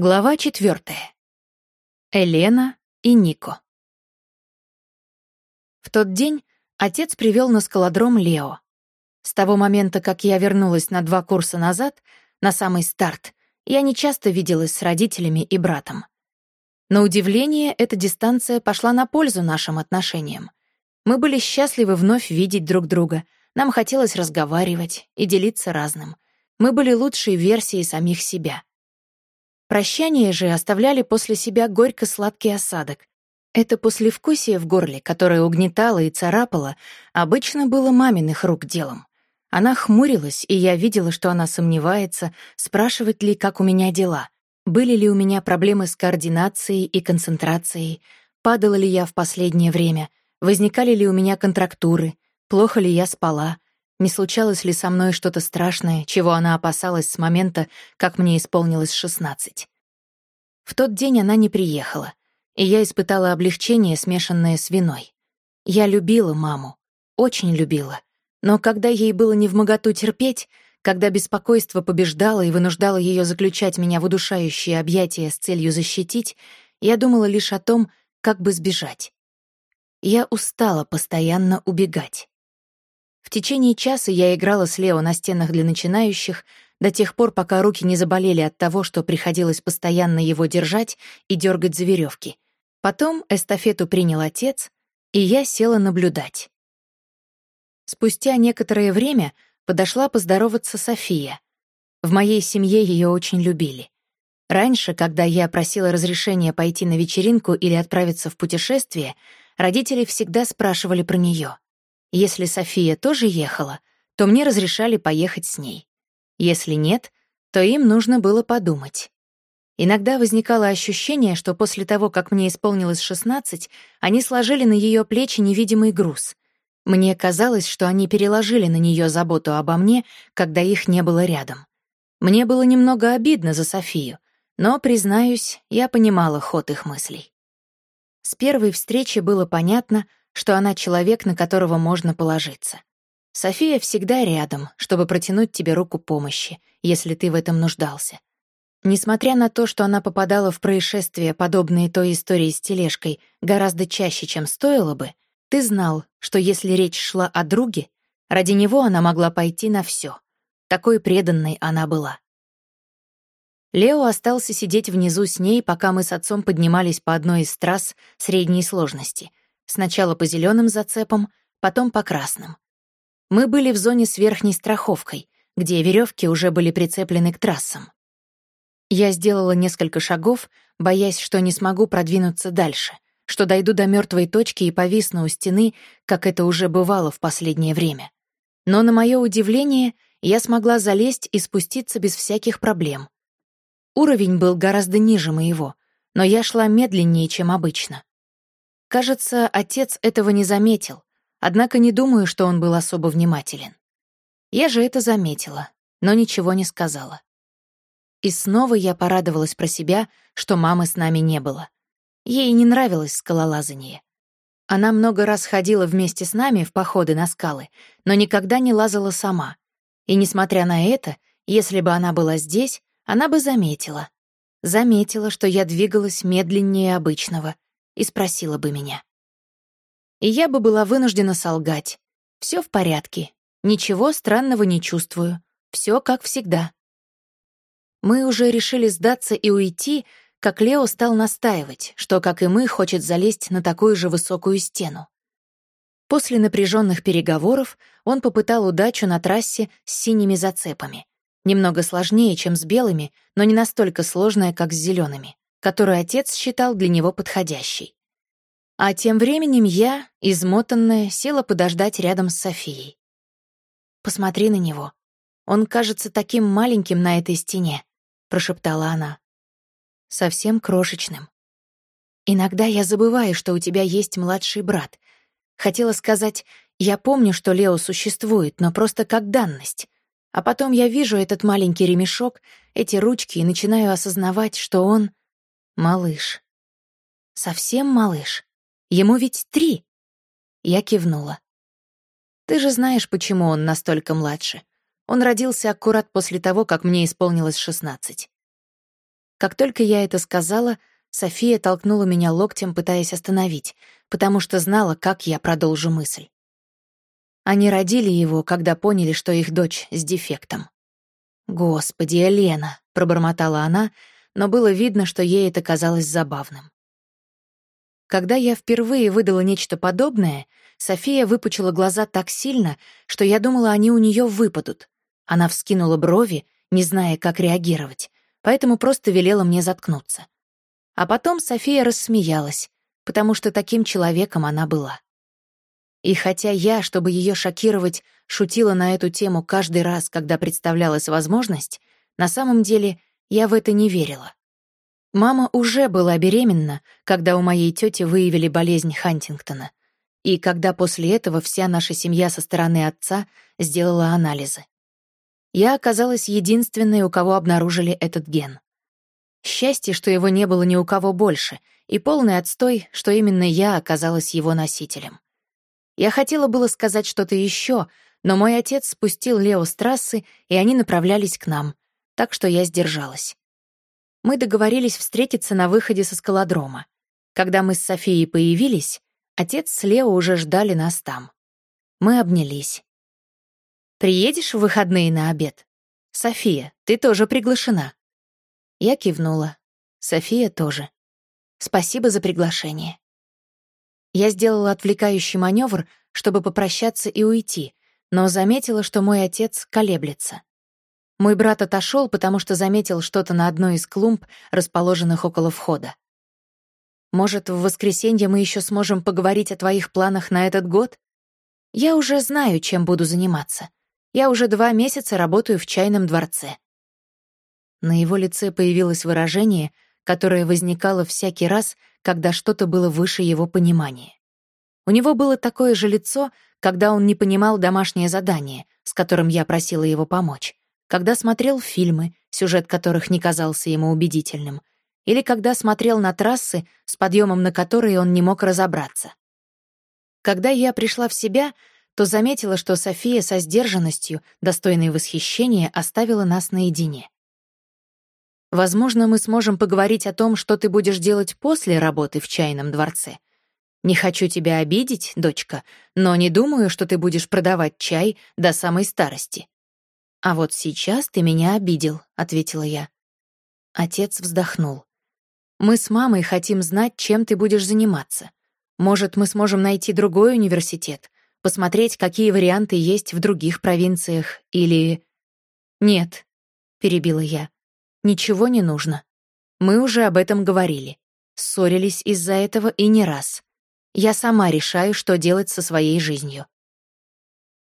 Глава четвертая. Елена и Нико. В тот день отец привел на скалодром Лео. С того момента, как я вернулась на два курса назад, на самый старт, я не часто виделась с родителями и братом. На удивление, эта дистанция пошла на пользу нашим отношениям. Мы были счастливы вновь видеть друг друга, нам хотелось разговаривать и делиться разным. Мы были лучшей версией самих себя — Прощание же оставляли после себя горько-сладкий осадок. Это послевкусие в горле, которое угнетало и царапало, обычно было маминых рук делом. Она хмурилась, и я видела, что она сомневается, спрашивает ли, как у меня дела, были ли у меня проблемы с координацией и концентрацией, падала ли я в последнее время, возникали ли у меня контрактуры, плохо ли я спала, не случалось ли со мной что-то страшное, чего она опасалась с момента, как мне исполнилось шестнадцать? В тот день она не приехала, и я испытала облегчение, смешанное с виной. Я любила маму, очень любила. Но когда ей было не в моготу терпеть, когда беспокойство побеждало и вынуждало ее заключать меня в удушающие объятия с целью защитить, я думала лишь о том, как бы сбежать. Я устала постоянно убегать. В течение часа я играла с Лео на стенах для начинающих, до тех пор, пока руки не заболели от того, что приходилось постоянно его держать и дергать за веревки. Потом эстафету принял отец, и я села наблюдать. Спустя некоторое время подошла поздороваться София. В моей семье ее очень любили. Раньше, когда я просила разрешения пойти на вечеринку или отправиться в путешествие, родители всегда спрашивали про нее. Если София тоже ехала, то мне разрешали поехать с ней. Если нет, то им нужно было подумать. Иногда возникало ощущение, что после того, как мне исполнилось 16, они сложили на ее плечи невидимый груз. Мне казалось, что они переложили на нее заботу обо мне, когда их не было рядом. Мне было немного обидно за Софию, но, признаюсь, я понимала ход их мыслей. С первой встречи было понятно, что она человек, на которого можно положиться. София всегда рядом, чтобы протянуть тебе руку помощи, если ты в этом нуждался. Несмотря на то, что она попадала в происшествия, подобные той истории с тележкой, гораздо чаще, чем стоило бы, ты знал, что если речь шла о друге, ради него она могла пойти на все. Такой преданной она была. Лео остался сидеть внизу с ней, пока мы с отцом поднимались по одной из трасс средней сложности — Сначала по зеленым зацепам, потом по красным. Мы были в зоне с верхней страховкой, где веревки уже были прицеплены к трассам. Я сделала несколько шагов, боясь, что не смогу продвинуться дальше, что дойду до мертвой точки и повисну у стены, как это уже бывало в последнее время. Но, на мое удивление, я смогла залезть и спуститься без всяких проблем. Уровень был гораздо ниже моего, но я шла медленнее, чем обычно. Кажется, отец этого не заметил, однако не думаю, что он был особо внимателен. Я же это заметила, но ничего не сказала. И снова я порадовалась про себя, что мамы с нами не было. Ей не нравилось скалолазание. Она много раз ходила вместе с нами в походы на скалы, но никогда не лазала сама. И несмотря на это, если бы она была здесь, она бы заметила. Заметила, что я двигалась медленнее обычного — и спросила бы меня. И я бы была вынуждена солгать. Все в порядке. Ничего странного не чувствую. Все как всегда. Мы уже решили сдаться и уйти, как Лео стал настаивать, что, как и мы, хочет залезть на такую же высокую стену. После напряженных переговоров он попытал удачу на трассе с синими зацепами. Немного сложнее, чем с белыми, но не настолько сложная, как с зелеными которую отец считал для него подходящей. А тем временем я, измотанная, села подождать рядом с Софией. «Посмотри на него. Он кажется таким маленьким на этой стене», — прошептала она. «Совсем крошечным. Иногда я забываю, что у тебя есть младший брат. Хотела сказать, я помню, что Лео существует, но просто как данность. А потом я вижу этот маленький ремешок, эти ручки и начинаю осознавать, что он Малыш. Совсем малыш? Ему ведь три. Я кивнула. Ты же знаешь, почему он настолько младше. Он родился аккурат после того, как мне исполнилось шестнадцать. Как только я это сказала, София толкнула меня локтем, пытаясь остановить, потому что знала, как я продолжу мысль. Они родили его, когда поняли, что их дочь с дефектом. «Господи, Елена!» — пробормотала она, но было видно, что ей это казалось забавным. Когда я впервые выдала нечто подобное, София выпучила глаза так сильно, что я думала, они у нее выпадут. Она вскинула брови, не зная, как реагировать, поэтому просто велела мне заткнуться. А потом София рассмеялась, потому что таким человеком она была. И хотя я, чтобы ее шокировать, шутила на эту тему каждый раз, когда представлялась возможность, на самом деле я в это не верила. Мама уже была беременна, когда у моей тети выявили болезнь Хантингтона, и когда после этого вся наша семья со стороны отца сделала анализы. Я оказалась единственной, у кого обнаружили этот ген. Счастье, что его не было ни у кого больше, и полный отстой, что именно я оказалась его носителем. Я хотела было сказать что-то еще, но мой отец спустил Лео с трассы, и они направлялись к нам, так что я сдержалась. Мы договорились встретиться на выходе со скалодрома. Когда мы с Софией появились, отец с Лео уже ждали нас там. Мы обнялись. «Приедешь в выходные на обед? София, ты тоже приглашена». Я кивнула. София тоже. «Спасибо за приглашение». Я сделала отвлекающий маневр, чтобы попрощаться и уйти, но заметила, что мой отец колеблется. Мой брат отошел, потому что заметил что-то на одной из клумб, расположенных около входа. «Может, в воскресенье мы еще сможем поговорить о твоих планах на этот год? Я уже знаю, чем буду заниматься. Я уже два месяца работаю в чайном дворце». На его лице появилось выражение, которое возникало всякий раз, когда что-то было выше его понимания. У него было такое же лицо, когда он не понимал домашнее задание, с которым я просила его помочь, когда смотрел фильмы, сюжет которых не казался ему убедительным, или когда смотрел на трассы, с подъемом на которые он не мог разобраться. Когда я пришла в себя, то заметила, что София со сдержанностью, достойной восхищения, оставила нас наедине. Возможно, мы сможем поговорить о том, что ты будешь делать после работы в чайном дворце. Не хочу тебя обидеть, дочка, но не думаю, что ты будешь продавать чай до самой старости. А вот сейчас ты меня обидел, ответила я. Отец вздохнул. Мы с мамой хотим знать, чем ты будешь заниматься. Может, мы сможем найти другой университет, посмотреть, какие варианты есть в других провинциях или... Нет, перебила я. Ничего не нужно. Мы уже об этом говорили. Ссорились из-за этого и не раз. Я сама решаю, что делать со своей жизнью.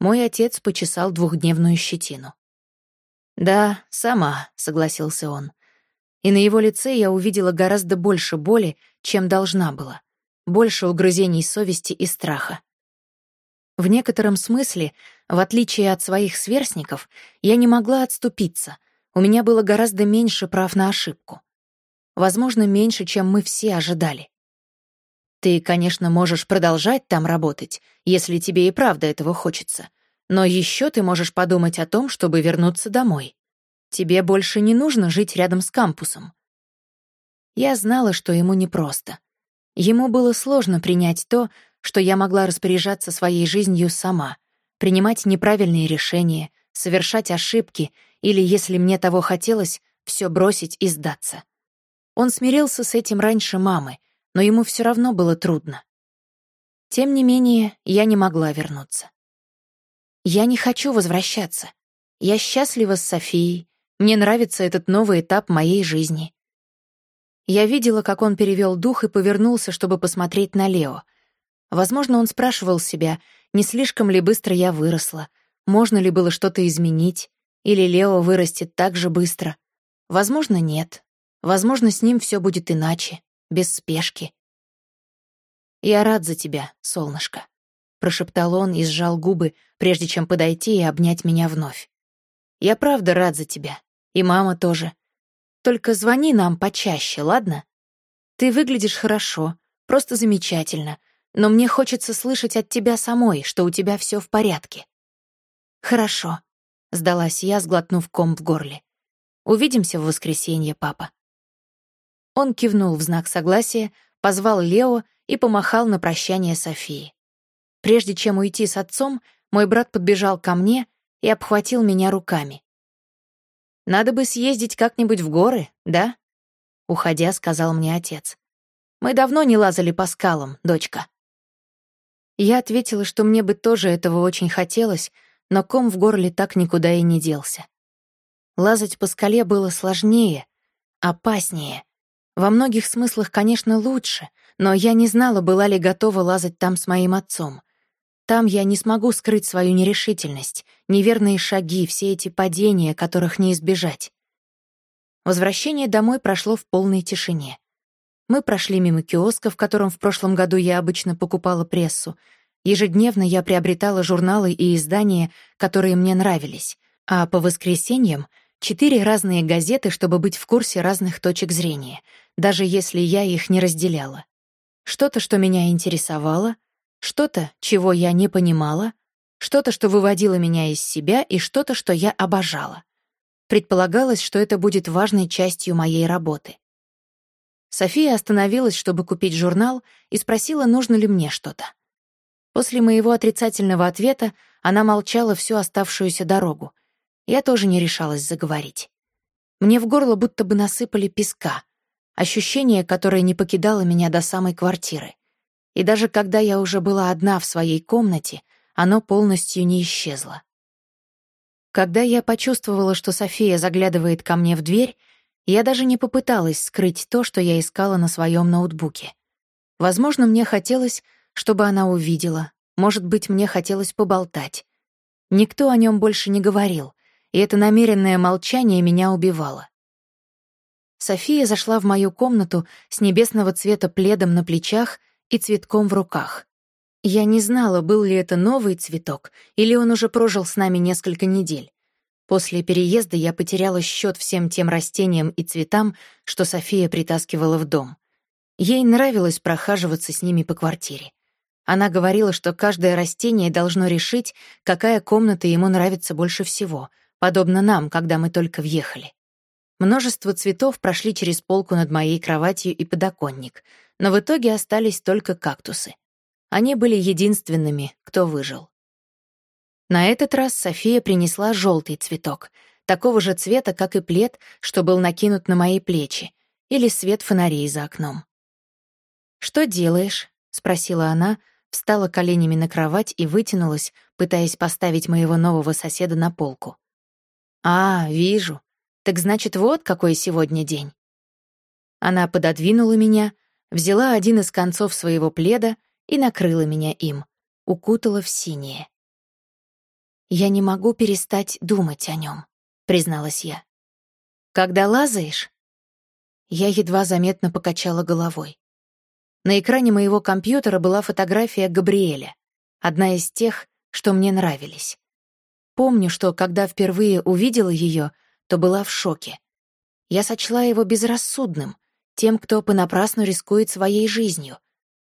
Мой отец почесал двухдневную щетину. «Да, сама», — согласился он. И на его лице я увидела гораздо больше боли, чем должна была. Больше угрызений совести и страха. В некотором смысле, в отличие от своих сверстников, я не могла отступиться — у меня было гораздо меньше прав на ошибку. Возможно, меньше, чем мы все ожидали. Ты, конечно, можешь продолжать там работать, если тебе и правда этого хочется. Но еще ты можешь подумать о том, чтобы вернуться домой. Тебе больше не нужно жить рядом с кампусом. Я знала, что ему непросто. Ему было сложно принять то, что я могла распоряжаться своей жизнью сама, принимать неправильные решения, совершать ошибки или, если мне того хотелось, все бросить и сдаться. Он смирился с этим раньше мамы, но ему все равно было трудно. Тем не менее, я не могла вернуться. Я не хочу возвращаться. Я счастлива с Софией. Мне нравится этот новый этап моей жизни. Я видела, как он перевел дух и повернулся, чтобы посмотреть на Лео. Возможно, он спрашивал себя, не слишком ли быстро я выросла, можно ли было что-то изменить, или Лео вырастет так же быстро? Возможно, нет. Возможно, с ним все будет иначе, без спешки. «Я рад за тебя, солнышко», — прошептал он и сжал губы, прежде чем подойти и обнять меня вновь. «Я правда рад за тебя. И мама тоже. Только звони нам почаще, ладно? Ты выглядишь хорошо, просто замечательно, но мне хочется слышать от тебя самой, что у тебя все в порядке». «Хорошо», — сдалась я, сглотнув ком в горле. «Увидимся в воскресенье, папа». Он кивнул в знак согласия, позвал Лео и помахал на прощание Софии. Прежде чем уйти с отцом, мой брат подбежал ко мне и обхватил меня руками. «Надо бы съездить как-нибудь в горы, да?» Уходя, сказал мне отец. «Мы давно не лазали по скалам, дочка». Я ответила, что мне бы тоже этого очень хотелось, но ком в горле так никуда и не делся. Лазать по скале было сложнее, опаснее. Во многих смыслах, конечно, лучше, но я не знала, была ли готова лазать там с моим отцом. Там я не смогу скрыть свою нерешительность, неверные шаги, все эти падения, которых не избежать. Возвращение домой прошло в полной тишине. Мы прошли мимо киоска, в котором в прошлом году я обычно покупала прессу. Ежедневно я приобретала журналы и издания, которые мне нравились, а по воскресеньям Четыре разные газеты, чтобы быть в курсе разных точек зрения, даже если я их не разделяла. Что-то, что меня интересовало, что-то, чего я не понимала, что-то, что выводило меня из себя, и что-то, что я обожала. Предполагалось, что это будет важной частью моей работы. София остановилась, чтобы купить журнал, и спросила, нужно ли мне что-то. После моего отрицательного ответа она молчала всю оставшуюся дорогу, я тоже не решалась заговорить. Мне в горло будто бы насыпали песка, ощущение, которое не покидало меня до самой квартиры. И даже когда я уже была одна в своей комнате, оно полностью не исчезло. Когда я почувствовала, что София заглядывает ко мне в дверь, я даже не попыталась скрыть то, что я искала на своем ноутбуке. Возможно, мне хотелось, чтобы она увидела, может быть, мне хотелось поболтать. Никто о нем больше не говорил, и это намеренное молчание меня убивало. София зашла в мою комнату с небесного цвета пледом на плечах и цветком в руках. Я не знала, был ли это новый цветок, или он уже прожил с нами несколько недель. После переезда я потеряла счет всем тем растениям и цветам, что София притаскивала в дом. Ей нравилось прохаживаться с ними по квартире. Она говорила, что каждое растение должно решить, какая комната ему нравится больше всего, подобно нам, когда мы только въехали. Множество цветов прошли через полку над моей кроватью и подоконник, но в итоге остались только кактусы. Они были единственными, кто выжил. На этот раз София принесла желтый цветок, такого же цвета, как и плед, что был накинут на мои плечи, или свет фонарей за окном. «Что делаешь?» — спросила она, встала коленями на кровать и вытянулась, пытаясь поставить моего нового соседа на полку. «А, вижу. Так значит, вот какой сегодня день». Она пододвинула меня, взяла один из концов своего пледа и накрыла меня им, укутала в синее. «Я не могу перестать думать о нем», — призналась я. «Когда лазаешь?» Я едва заметно покачала головой. На экране моего компьютера была фотография Габриэля, одна из тех, что мне нравились. Помню, что когда впервые увидела ее, то была в шоке. Я сочла его безрассудным, тем, кто понапрасну рискует своей жизнью.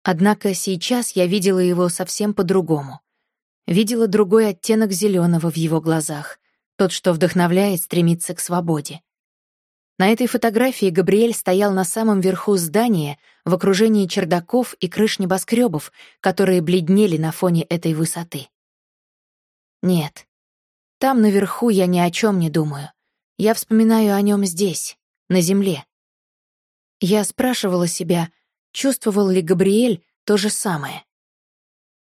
Однако сейчас я видела его совсем по-другому. Видела другой оттенок зеленого в его глазах, тот, что вдохновляет стремиться к свободе. На этой фотографии Габриэль стоял на самом верху здания в окружении чердаков и крыш небоскребов, которые бледнели на фоне этой высоты. Нет, там наверху я ни о чем не думаю. Я вспоминаю о нем здесь, на земле. Я спрашивала себя, чувствовал ли Габриэль то же самое.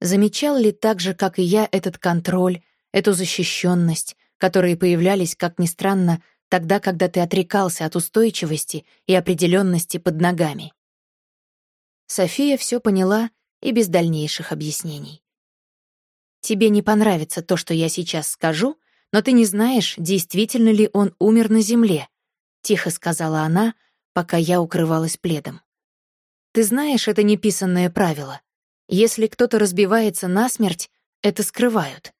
Замечал ли так же, как и я, этот контроль, эту защищенность, которые появлялись, как ни странно, тогда, когда ты отрекался от устойчивости и определенности под ногами. София все поняла и без дальнейших объяснений. «Тебе не понравится то, что я сейчас скажу, но ты не знаешь, действительно ли он умер на земле», — тихо сказала она, пока я укрывалась пледом. «Ты знаешь это неписанное правило. Если кто-то разбивается насмерть, это скрывают.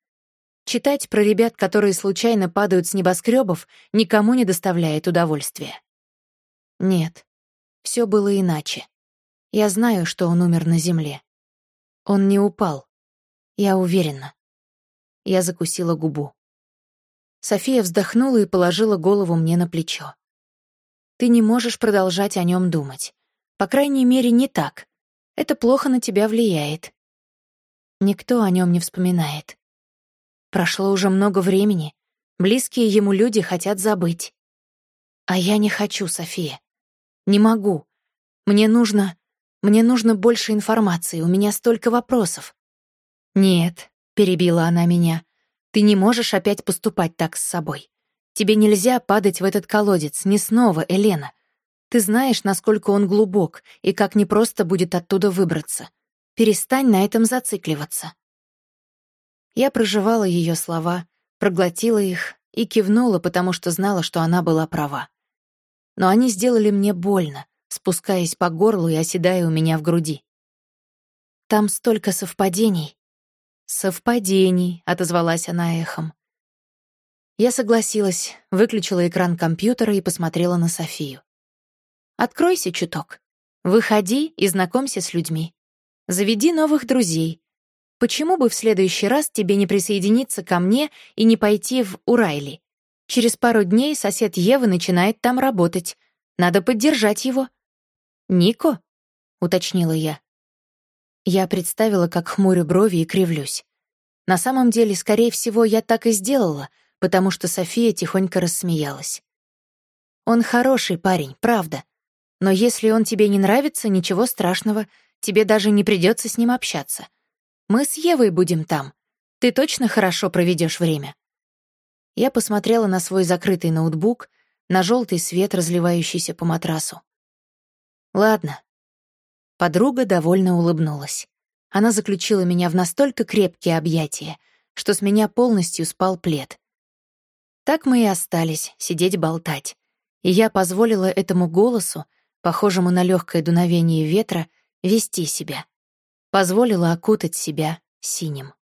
Читать про ребят, которые случайно падают с небоскребов, никому не доставляет удовольствия». Нет, все было иначе. Я знаю, что он умер на земле. Он не упал. Я уверена. Я закусила губу. София вздохнула и положила голову мне на плечо. Ты не можешь продолжать о нем думать. По крайней мере, не так. Это плохо на тебя влияет. Никто о нем не вспоминает. Прошло уже много времени. Близкие ему люди хотят забыть. А я не хочу, София. Не могу. Мне нужно... Мне нужно больше информации, у меня столько вопросов. Нет, перебила она меня. Ты не можешь опять поступать так с собой. Тебе нельзя падать в этот колодец, не снова, Елена. Ты знаешь, насколько он глубок и как непросто будет оттуда выбраться. Перестань на этом зацикливаться. Я проживала ее слова, проглотила их и кивнула, потому что знала, что она была права. Но они сделали мне больно, спускаясь по горлу и оседая у меня в груди. Там столько совпадений. «Совпадений», — отозвалась она эхом. Я согласилась, выключила экран компьютера и посмотрела на Софию. «Откройся чуток. Выходи и знакомься с людьми. Заведи новых друзей. Почему бы в следующий раз тебе не присоединиться ко мне и не пойти в Урайли? Через пару дней сосед Евы начинает там работать. Надо поддержать его». «Нико?» — уточнила я. Я представила, как хмурю брови и кривлюсь. На самом деле, скорее всего, я так и сделала — потому что София тихонько рассмеялась. «Он хороший парень, правда. Но если он тебе не нравится, ничего страшного, тебе даже не придется с ним общаться. Мы с Евой будем там. Ты точно хорошо проведешь время?» Я посмотрела на свой закрытый ноутбук, на желтый свет, разливающийся по матрасу. «Ладно». Подруга довольно улыбнулась. Она заключила меня в настолько крепкие объятия, что с меня полностью спал плед. Так мы и остались сидеть болтать. И я позволила этому голосу, похожему на легкое дуновение ветра, вести себя. Позволила окутать себя синим.